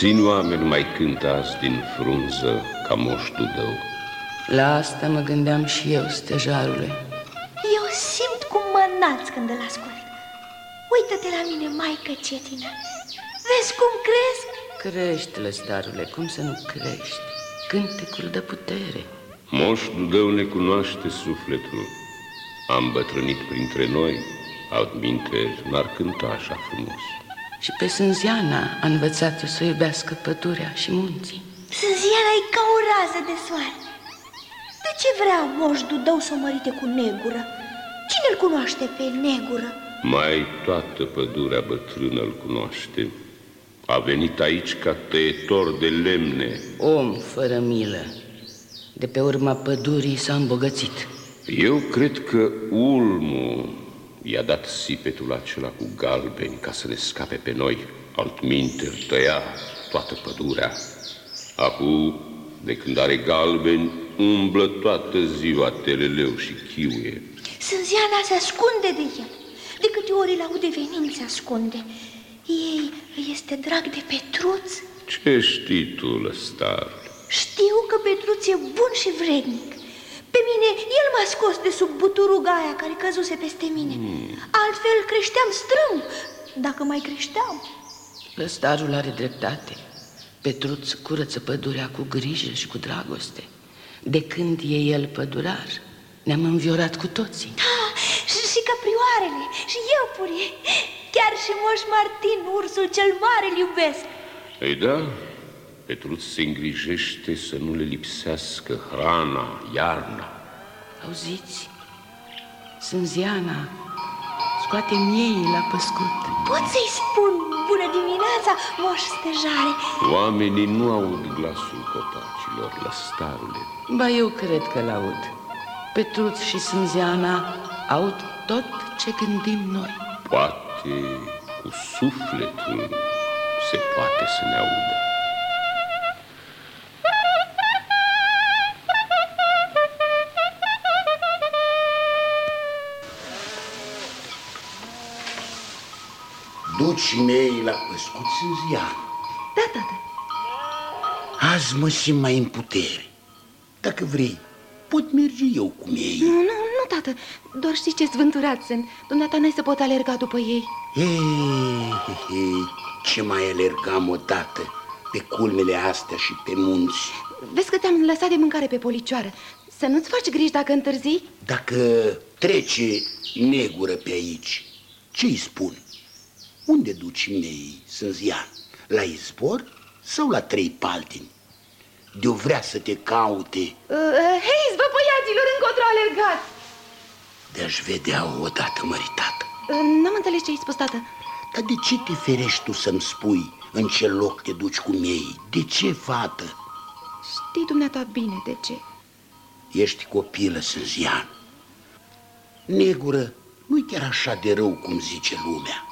Puțini oameni mai cântați din frunză ca moș Dudău. La asta mă gândeam și eu, stejarule. Eu simt cum mă nați când îl ascult. Uită-te la mine, maică cetină. Vezi cum cresc? Crește, lăstarule, cum să nu crești? Cântecul de putere. Moș Dudău ne cunoaște sufletul. Am bătrânit printre noi, altminte n-ar cânta așa frumos. Și pe Sânziana a învățat-o să iubească pădurea și munții. Sânziana e ca o rază de soare. De ce vrea moș Dudău să o mărite cu negură? Cine îl cunoaște pe negură? Mai toată pădurea bătrână îl cunoaște. A venit aici ca tăietor de lemne. Om fără milă. De pe urma pădurii s-a îmbogățit. Eu cred că ulmul i-a dat sipetul acela cu galbeni ca să ne scape pe noi. Altminte îl tăia toată pădurea. Acum, de când are galbeni, umblă toată ziua teleleu și chiuie. Sânziana se ascunde de el. De câte ori îl aude venind, se ascunde. Ei îi este drag de Petruț. Ce știi tu, lăstar? Știu că Petruț e bun și vrednic. Pe mine, el m-a scos de sub buturuga aia care căzuse peste mine. Hmm. Altfel creșteam strâm, dacă mai creșteam. Lăstarul are dreptate. Petruț curăță pădurea cu grijă și cu dragoste. De când e el pădurar, ne-am înviorat cu toții. Da, și, și caprioarele, și iepurii, chiar și Moș Martin, ursul cel mare, îl iubesc. Ei da, Petruț se îngrijește să nu le lipsească hrana, iarna. Auziți? Sânziana scoate miei la păscut. Pot să-i spun bună dimineața, moș stejare? Oamenii nu aud glasul copacilor, lăstarule. Ba, eu cred că l-aud. Petruț și Sânziana aud tot ce gândim noi. Poate cu sufletul se poate să ne audă. Ducii mei la păscut sunt ziar. Da, tată. Azi mă simt mai în putere. Dacă vrei, pot merge eu cu ei. Nu, nu, nu, tată. Doar știți ce zvânturați sunt. Dumneata n-ai să pot alerga după ei. Ei, ei, ce mai alergam odată pe culmele astea și pe munți. Vezi că te-am lăsat de mâncare pe policioară. Să nu-ți faci griji dacă întârzi? Dacă trece negură pe aici, ce-i spun? Unde duci mei, Sânzian? La izbor sau la trei paltini? De-o vrea să te caute uh, Hei, vă băiaților, încotro alergați De-aș vedea odată, măritată uh, N-am înțeles ce ai spus, tată Dar de ce te ferești tu să-mi spui în ce loc te duci cu miei? De ce, fată? Știi dumneata bine de ce Ești copilă, Sânzian Negură nu-i chiar așa de rău cum zice lumea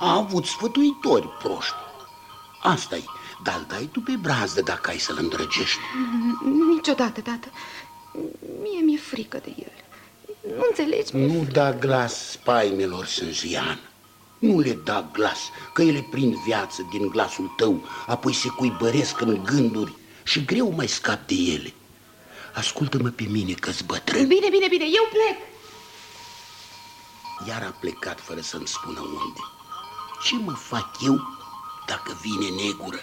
a avut sfătuitori proști. asta e, dar dai tu pe brazdă dacă ai să-l îndrăgești. Niciodată, tată. Mie mi-e frică de el. Nu înțelegi? Nu da glas spaimelor, Sânzian. Nu le da glas, că ele prind viață din glasul tău, apoi se cuibăresc în gânduri și greu mai scap de ele. Ascultă-mă pe mine că-s bătrân. Bine, bine, bine, eu plec. Iar a plecat fără să-mi spună unde. Ce mă fac eu dacă vine negură?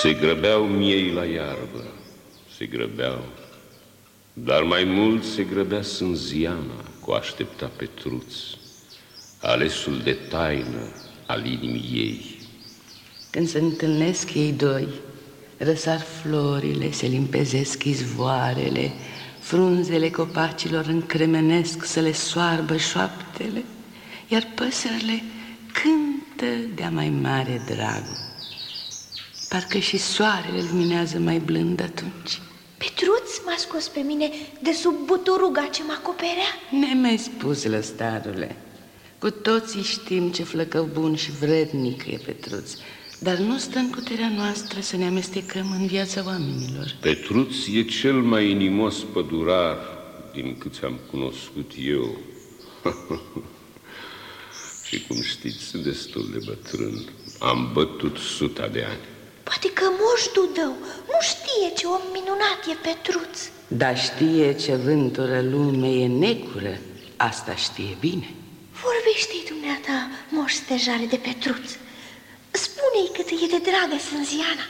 Se grăbeau miei la iarbă, se grăbeau dar mai mult se grăbea Sânziana cu aștepta Petruț, alesul de taină al inimii ei. Când se întâlnesc ei doi, răsar florile, se limpezesc izvoarele, frunzele copacilor încremenesc să le soarbă șoaptele, iar păsările cântă de-a mai mare drag. Parcă și soarele luminează mai blând atunci. Petruț, m-a scos pe mine de sub buturuga ce mă acoperea? Ne mai spus, lăstarule. Cu toții știm ce flăcău bun și vrednic e Petruț, dar nu stă în puterea noastră să ne amestecăm în viața oamenilor. Petruț e cel mai inimos pădurar din câți am cunoscut eu. și cum știți, sunt destul de bătrân. Am bătut suta de ani. Poate că moș Dudău nu știe ce om minunat e Petruț. Dar știe ce vântură lume e necură, asta știe bine. Vorbește-i dumneata, moș stejare de Petruț. Spune-i cât e de dragă Sânziana.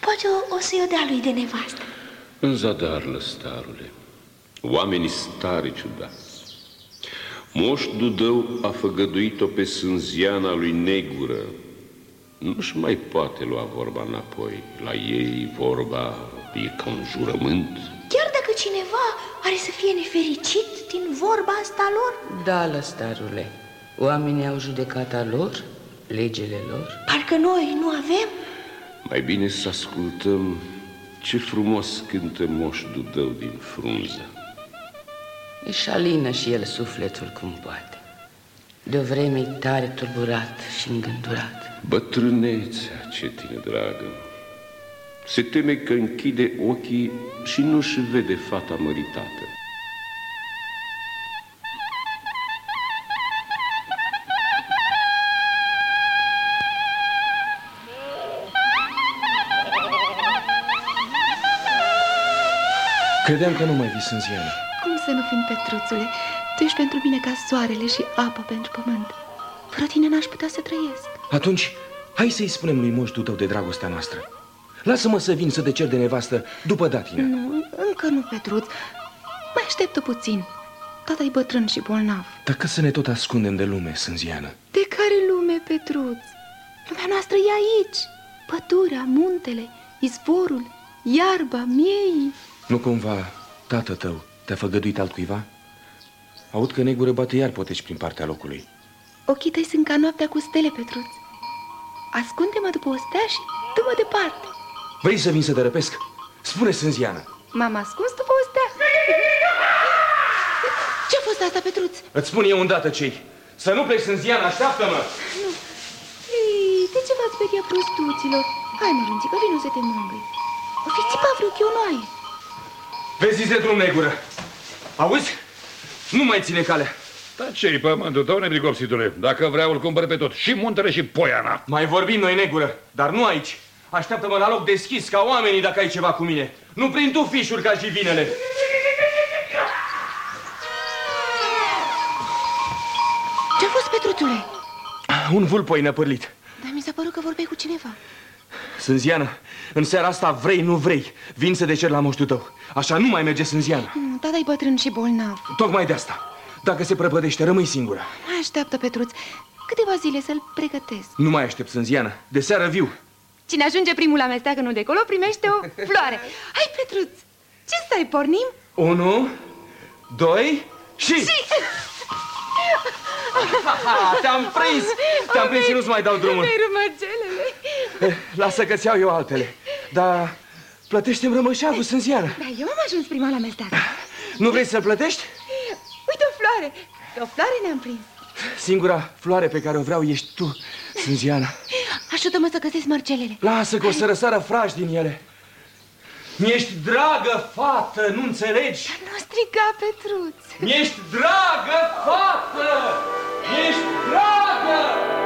Poate o, o să-i o dea lui de nevastă. În zadar, lăstarule, oamenii stari ciudați. Moș Dudău a făgăduit-o pe Sânziana lui Negură. Nu-și mai poate lua vorba înapoi. La ei vorba e ca un jurământ. Chiar dacă cineva are să fie nefericit din vorba asta lor? Da, lăstarule, oamenii au judecata lor, legele lor. Parcă noi nu avem? Mai bine să ascultăm ce frumos cântă Moș Dudău din frunză. Își alină și el sufletul cum poate. De o vreme tare tulburat și îngândurat. Bătrânețea, ce tine dragă, se teme că închide ochii și nu-și vede fata măritată. Credeam că nu mai vis în ziană. Cum să nu fim, Petruțule? Tu ești pentru mine ca soarele și apă pentru pământ. Fără tine n-aș putea să trăiesc. Atunci, hai să-i spunem lui moștul tău de dragostea noastră. Lasă-mă să vin să te cer de nevastă după datină. Nu, încă nu, Petruț. Mai așteptă puțin. Tata e bătrân și bolnav. Dacă să ne tot ascundem de lume, Sânziană. De care lume, Petruț? Lumea noastră e aici. Pădurea, muntele, izvorul, iarba, miei. Nu cumva tată tău te-a făgăduit altcuiva? Aud că negură bate iar poteci prin partea locului. Ochii tăi sunt ca noaptea cu stele, Petruț. Ascunde-mă după o stea și du-mă departe. Vrei să vin să te răpesc? Spune, Sânziană. M-am ascuns după o stea. Ce-a fost asta, Petruț? Îți spun eu îndată cei. Să nu pleci, Sânziană, așteaptă-mă! Nu. Ei, de ce v-ați speria prostuților? Hai, mărunțică, vino să te mângâi. O fi țipa vreo chionoaie. Vezi de drum, negură. Auzi? Nu mai ține calea. Tace-i pământul tău, nebricopsitule. Dacă vreau, îl cumpăr pe tot. Și muntele și poiana. Mai vorbim noi, negură, dar nu aici. Așteaptă-mă la loc deschis, ca oamenii, dacă ai ceva cu mine. Nu prin tu fișuri ca și vinele. Ce-a fost, Petruțule? Un vulpoi năpârlit. Dar mi s-a părut că vorbeai cu cineva. Sânziană, în seara asta vrei, nu vrei, vin să te cer la moștul tău. Așa nu mai merge Sânziană. Nu, tata e bătrân și bolnav. Tocmai de asta. Dacă se prăpădește, rămâi singură. Mai așteaptă, Petruț, câteva zile să-l pregătesc. Nu mai aștept, Sânziană. De seară viu. Cine ajunge primul la mesteagănul de acolo primește o floare. Hai, Petruț, ce stai, pornim? Unu, doi și... Și... Te-am prins! Te-am prins și nu-ți mai dau drumul. Mi-ai rumagelele. Lasă că-ți iau eu altele. Dar plătește-mi rămășagul, Sânziană. Da, eu am ajuns prima la mesteagă. Nu vrei să plătești? Uite o floare. O floare ne-am prins. Singura floare pe care o vreau ești tu, Sânziana. Ajută-mă să găsesc mărcelele. Lasă că o să răsară frași din ele. Mi-ești dragă, fată, nu înțelegi? Nu striga, Petruț. Mi-ești dragă, fată! Mi-ești dragă!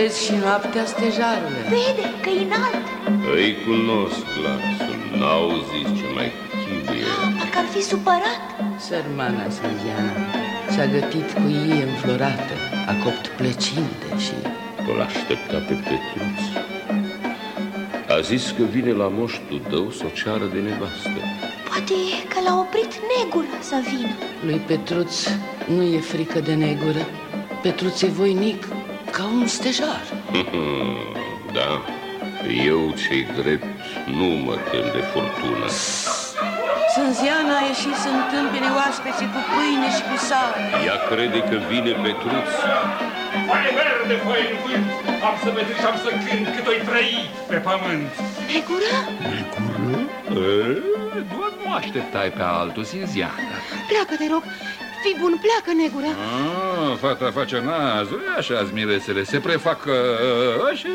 Vezi și noaptea stejarule. Vede că e înalt. Îi cunosc glasul, n-au zis ce mai chibuie. Parcă ar fi supărat. Sărmana Sânziana s-a gătit cu ie înflorată, a copt plăcinte și... Îl aștepta pe Petruț. A zis că vine la moș Tudău să o ceară de nevastă. Poate că l-a oprit negură să vină. Lui Petruț nu e frică de negură. Petruț e voinic ca un stejar. da, Eu, cei drept, nu mă tem de furtună. Sânziana a ieșit să întâmpine oaspeții cu pâine și cu sare. Ea crede că vine Petruț. Foaie verde, foaie în vânt, am să mă și am să cânt cât o trăi pe pământ. Negură? Doar nu așteptai pe altul, Sinziana. Pleacă, te rog. Fii bun, pleacă, negură. Ah, fata face nazuri, așa miresele, se prefac uh, și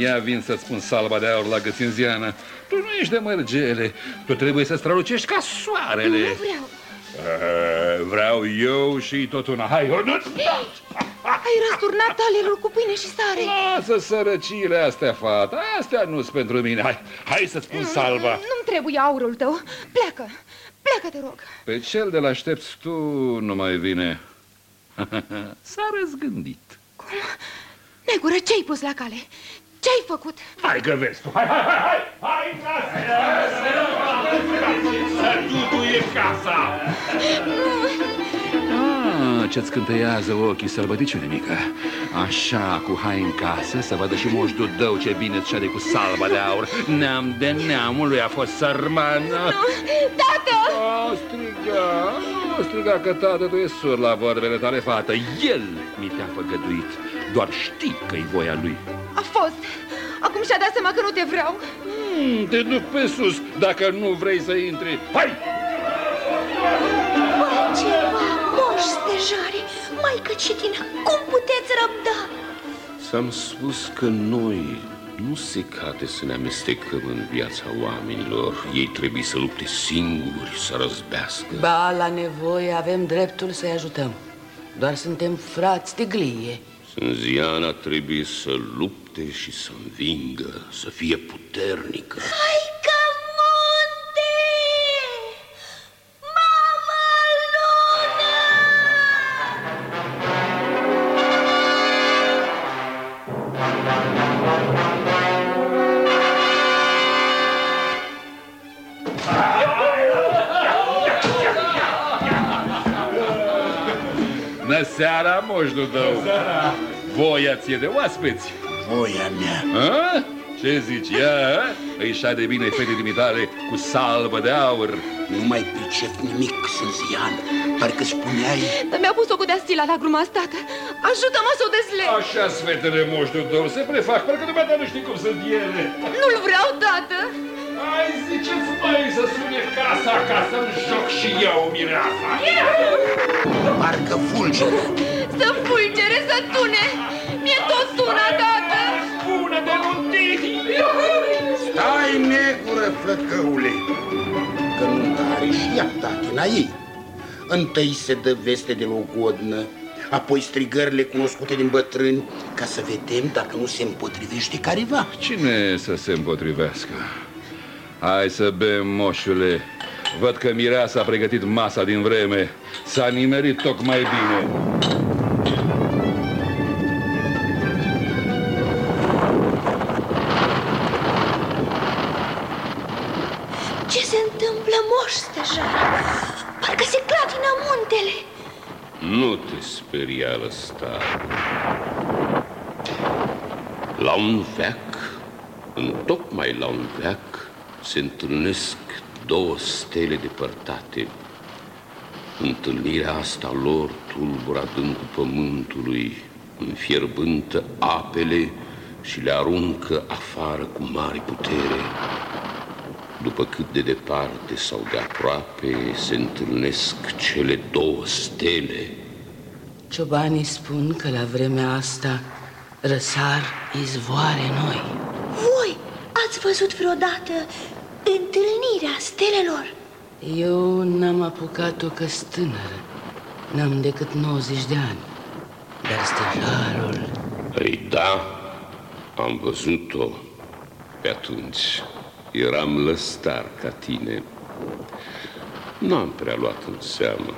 ia vin să-ți spun salba de aur la găținziană. Tu nu ești de mărgele, tu trebuie să strălucești ca soarele. Nu vreau. Uh, vreau eu și tot una. Hai, ornut! Ai răsturnat talelul cu pâine și sare. Lasă sărăciile astea, fata, astea nu-s pentru mine. Hai, hai să-ți spun salva. Nu-mi trebuie aurul tău. Pleacă. Pleacă, te rog. Pe cel de la aștepți tu nu mai vine. S-a răzgândit. Negură, ce-ai pus la cale? Ce-ai făcut? Hai că vezi tu, hai, hai, hai, hai, hai, Să duduie casa! Ah, ce-ți cântăiază ochii, sărbăticiune mică. Așa, cu hai în casă, să vadă și moș Dudău ce bine ți de cu salva de aur. Neam de neamul lui a fost sărmană. Tată! O, striga, nu striga că tată tu e sur la vorbele tale, fată. El mi te-a făgăduit. Doar știi că-i voia lui. A fost. Acum și-a dat seama că nu te vreau. Hmm, te duc pe sus dacă nu vrei să intri. Hai! Moș stejare, maică cetină, cum puteți răbda? S-am spus că noi nu se cade să ne amestecăm în viața oamenilor. Ei trebuie să lupte singuri, să răzbească. Ba, la nevoie avem dreptul să-i ajutăm. Doar suntem frați de glie. Sânziana trebuie să lupte și să învingă, să fie puternică. Hai ca seara, moșul tău! Voia ție de oaspeți! Voia mea. A? Ce zici, ia? Îi de bine fete dimitare cu salvă de aur. Nu mai pricep nimic, Sânzian. Parcă spuneai... Dar mi-a pus-o cu de-astila la gruma tată. Ajută-mă să o desleg. Așa, sfetele moșul tău, se prefac, parcă dumneata nu știi cum sunt ele. Nu-l vreau, tată. Hai, ziceți mai să sune casa ca să-mi joc și eu mireasa. Parcă fulgeră. Să fulgere, să tune. Mi-e tot una, tată. Bună de luntiri! Stai, negură, flăcăule, că nu are și ea tachina ei. Întâi se dă veste de logodnă, apoi strigările cunoscute din bătrâni, ca să vedem dacă nu se împotrivește careva. Cine să se împotrivească? Hai să bem, moșule. Văd că mireasa a pregătit masa din vreme. S-a nimerit tocmai bine. Ce se întâmplă, moș stejare? Parcă se clatină muntele. Nu te speria, lăsta. La un veac, în tocmai la un veac, se întâlnesc două stele depărtate. Întâlnirea asta lor tulbura adâncul pământului, înfierbântă apele și le aruncă afară cu mare putere. După cât de departe sau de aproape se întâlnesc cele două stele. Ciobanii spun că la vremea asta răsar izvoare noi. Voi ați văzut vreodată întâlnirea stelelor? Eu n-am apucat-o că tânără. N-am decât 90 de ani. Dar stejarul... Ei, da, am văzut-o pe atunci. Eram lăstar ca tine. N-am prea luat în seamă.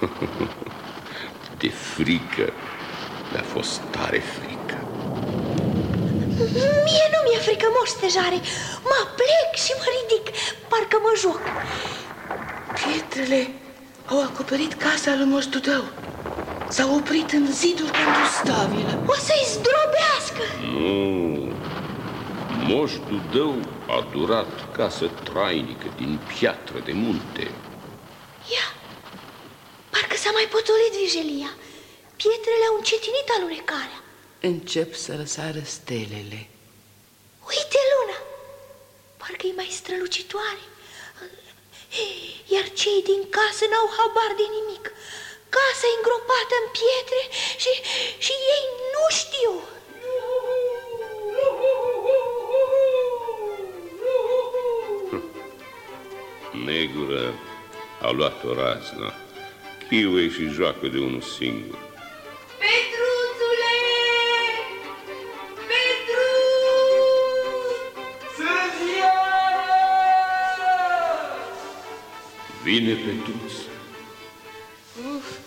De frică. Mi-a fost tare frică. Mie nu mi-e frică, moș stejare. Mă plec și mă ridic, parcă mă joc. Pietrele au acoperit casa lui Moș Tudău. S-au oprit în zidul pentru stabilă. O să-i zdrobească. Nu, Moș Dudău a durat casă trainică din piatră de munte. Ia, parcă s-a mai potolit vijelia. Pietrele au încetinit alunecarea. Încep să răsară stelele. Uite luna, parcă e mai strălucitoare. Iar cei din casă n-au habar de nimic. Casa e îngropată în pietre și, și ei nu știu. Negură a luat o raznă. Chiuie și joacă de unul singur. Vine Petruț. Uf,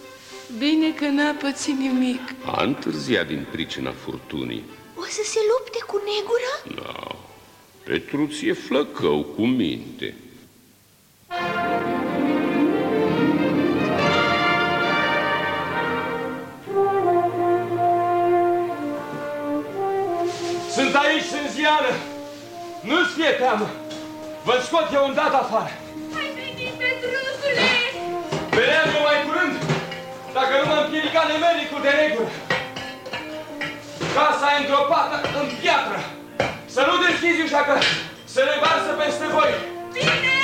bine că n-a pățit nimic. A întârziat din pricina furtunii. O să se lupte cu negură? Da. Petruț e flăcău cu minte. Sunt aici, Sânziană! Nu-ți fie teamă! Vă scot eu îndată afară! Nu mă împiedica nemericul de negură. Casa e îngropată în piatră. Să nu deschizi ușa că se revarsă peste voi. Bine!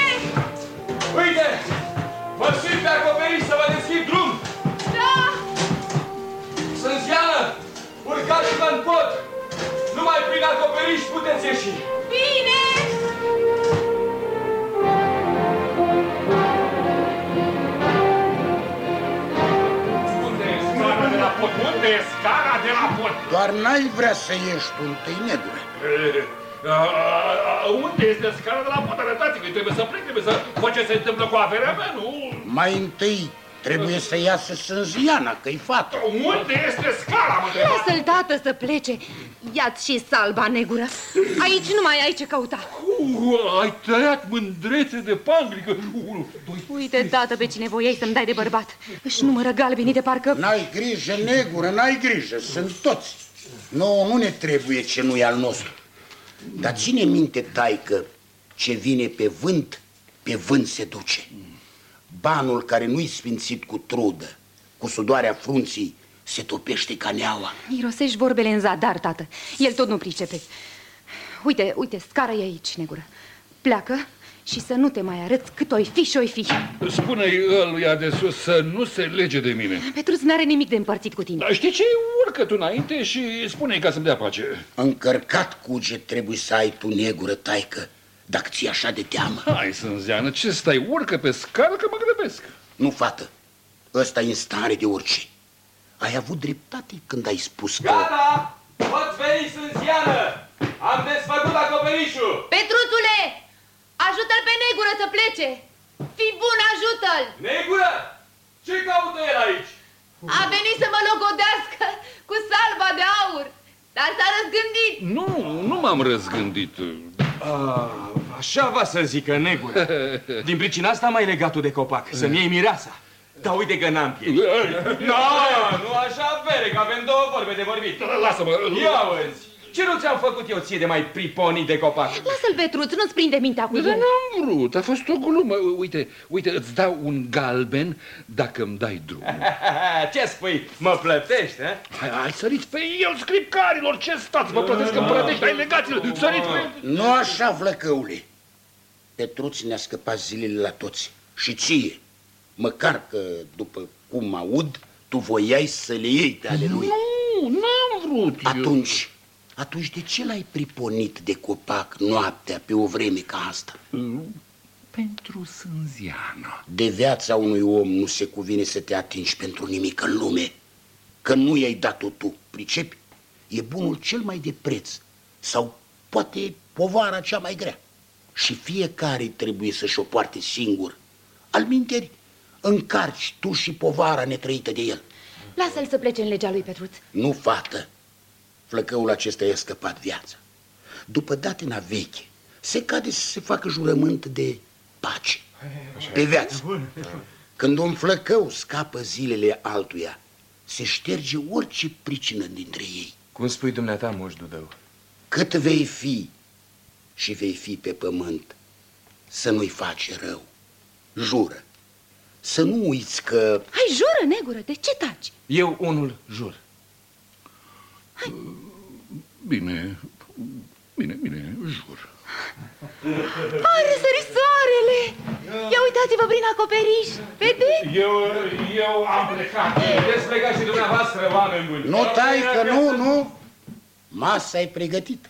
Uite, mă simt pe acoperiș să vă deschid drum. Da! Sânziană, urcați-vă în pod. Numai prin acoperiș puteți ieși. Bine! Pod? Unde e scara de la pod? Doar n-ai vrea să ieși tu întâi, negure. A, a, a, Unde este scara de la pod? Arătați că trebuie să plec, trebuie să văd ce se întâmplă cu averea mea, nu? Mai întâi trebuie să iasă Sânziana, că-i fată. Unde este scara, mă întreb? Lasă-l, tată, să plece. Ia-ți și salba, negură. Aici nu mai ai ce căuta. Uh, ai tăiat mândrețe de panglică. Unu, doi, Uite, tată, pe cine voiai să-mi dai de bărbat. Își numără galbenii de parcă... N-ai grijă, negură, n-ai grijă, sunt toți. Nu, nu ne trebuie ce nu e al nostru. Dar ține minte, taică, ce vine pe vânt, pe vânt se duce. Banul care nu-i sfințit cu trudă, cu sudoarea frunții, se topește ca neaua. Irosești vorbele în zadar, tată. El tot nu pricepe. Uite, uite, scara e aici, negură. Pleacă și să nu te mai arăți cât oi fi și oi fi. Spune-i ăluia de sus să nu se lege de mine. Petruț n-are nimic de împărțit cu tine. Dar știi ce? Urcă tu înainte și spune-i ca să-mi dea pace. Încărcat cuget trebuie să ai tu, negură, taică, dacă ți așa de teamă. Hai, Sânzeană, ce stai? Urcă pe scară că mă grăbesc. Nu, fată, ăsta e în stare de orice. Ai avut dreptate când ai spus că... Gata! Poți veni, Sânziană! Am desfăcut acoperișul! Petruțule! Ajută-l pe negură să plece! Fii bun, ajută-l! Negură! Ce caută el aici? A venit să mă logodească cu salva de aur, dar s-a răzgândit. Nu, nu m-am răzgândit. A, așa va să zică, negură. Din pricina asta mai legatul de copac, să-mi iei mireasa. Dar uite că n-am piei. Nu, nu așa vere, că avem două vorbe de vorbit. Lasă-mă. Ia auzi, ce nu ți-am făcut eu ție de mai priponit de copac? Lasă-l, Petruț, nu-ți prinde mintea cu Dar el. n-am vrut, a fost o glumă. Uite, uite, îți dau un galben dacă îmi dai drum. Ce spui, mă plătești, eh? Hai, hai, săriți pe el, scripcarilor, ce stați? Vă plătesc că împărătești, hai legați-l, săriți pe el. Nu așa, flăcăule. Petruț ne-a scăpat zilele la toți. Și ție. Măcar că, după cum aud, tu voiai să le iei pe ale lui. Nu, n-am vrut eu. Atunci, atunci de ce l-ai priponit de copac noaptea pe o vreme ca asta? Pentru Sânziana. De viața unui om nu se cuvine să te atingi pentru nimic în lume. Că nu i-ai dat-o tu, pricepi? E bunul cel mai de preț sau poate povara cea mai grea. Și fiecare trebuie să-și o poarte singur. Al minteri, încarci tu și povara netrăită de el. Lasă-l să plece în legea lui Petruț. Nu, fată. Flăcăul acesta i-a scăpat viața. După datina veche, se cade să se facă jurământ de pace. Pe viață. Când un flăcău scapă zilele altuia, se șterge orice pricină dintre ei. Cum spui dumneata, moș Dudău? Cât vei fi și vei fi pe pământ, să nu-i faci rău. Jură. Să nu uiți că... Hai, jură, negură, de ce taci? Eu unul jur. Bine, bine, bine, jur. A răsărit soarele! Ia uitați-vă prin acoperiș, vedeți? Eu, eu am plecat. Veți pleca și dumneavoastră, oameni buni. Nu tai că nu, nu. Masa e pregătită.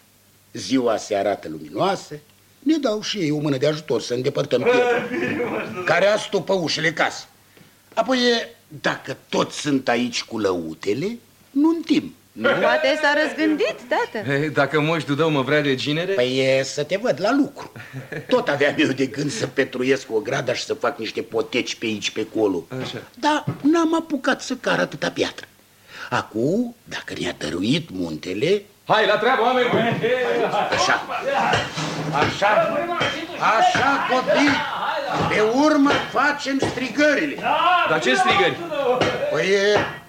Ziua se arată luminoasă. Ne dau și ei o mână de ajutor să îndepărtăm pietra, care astupă ușile casei. Apoi, dacă toți sunt aici cu lăutele, nu timp. Nu? Poate s-a răzgândit, tată. Ei, Dacă moș Dudău mă vrea de ginere... Păi e să te văd la lucru. Tot aveam eu de gând să petruiesc o grada și să fac niște poteci pe aici, pe acolo. Așa. Dar n-am apucat să car atâta piatră. Acum, dacă ne-a dăruit muntele, Hai, la treabă, oameni buni! Așa. Așa. Așa, copii. Pe urmă facem strigările. Dar ce strigări? Păi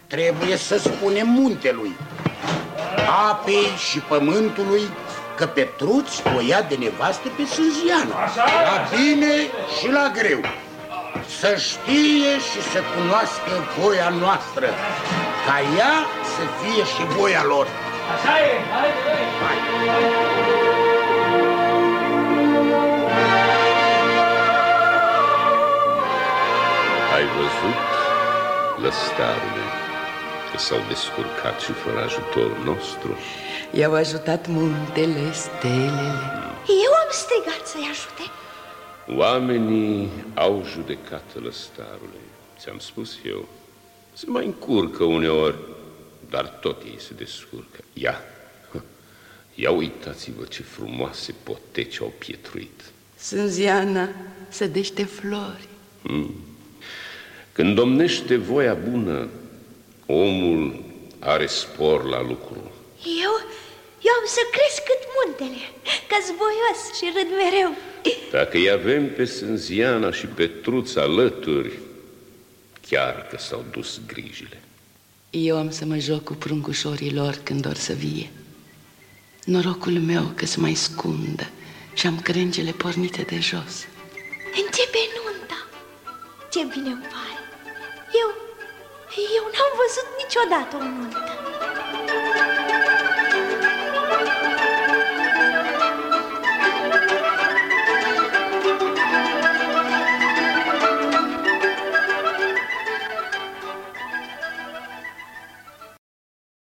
trebuie să spunem muntelui, apei și pământului că Petruț o ia de nevastă pe Sânzianu. La bine și la greu. Să știe și să cunoască voia noastră, ca ea să fie și voia lor. Așa e, hai, hai. Ai văzut, lăstarule, că s-au descurcat și fără ajutorul nostru? I-au ajutat muntele, stelele. Eu am strigat să-i ajute. Oamenii au judecată lăstarule, ți-am spus eu. Se mai încurcă uneori, dar tot ei se descurcă. Ia, ia uitați-vă ce frumoase poteci au pietruit. Sânziana sădește flori. Când domnește voia bună, omul are spor la lucru. Eu, eu am să cresc cât muntele, că voios și râd mereu. Dacă îi avem pe Sânziana și pe Truț alături, chiar că s-au dus grijile. Eu am să mă joc cu pruncușorii lor când or să vie. Norocul meu că se mai scundă și am crengele pornite de jos. Începe nunta. Ce bine îmi pare. Eu, eu n-am văzut niciodată o nuntă.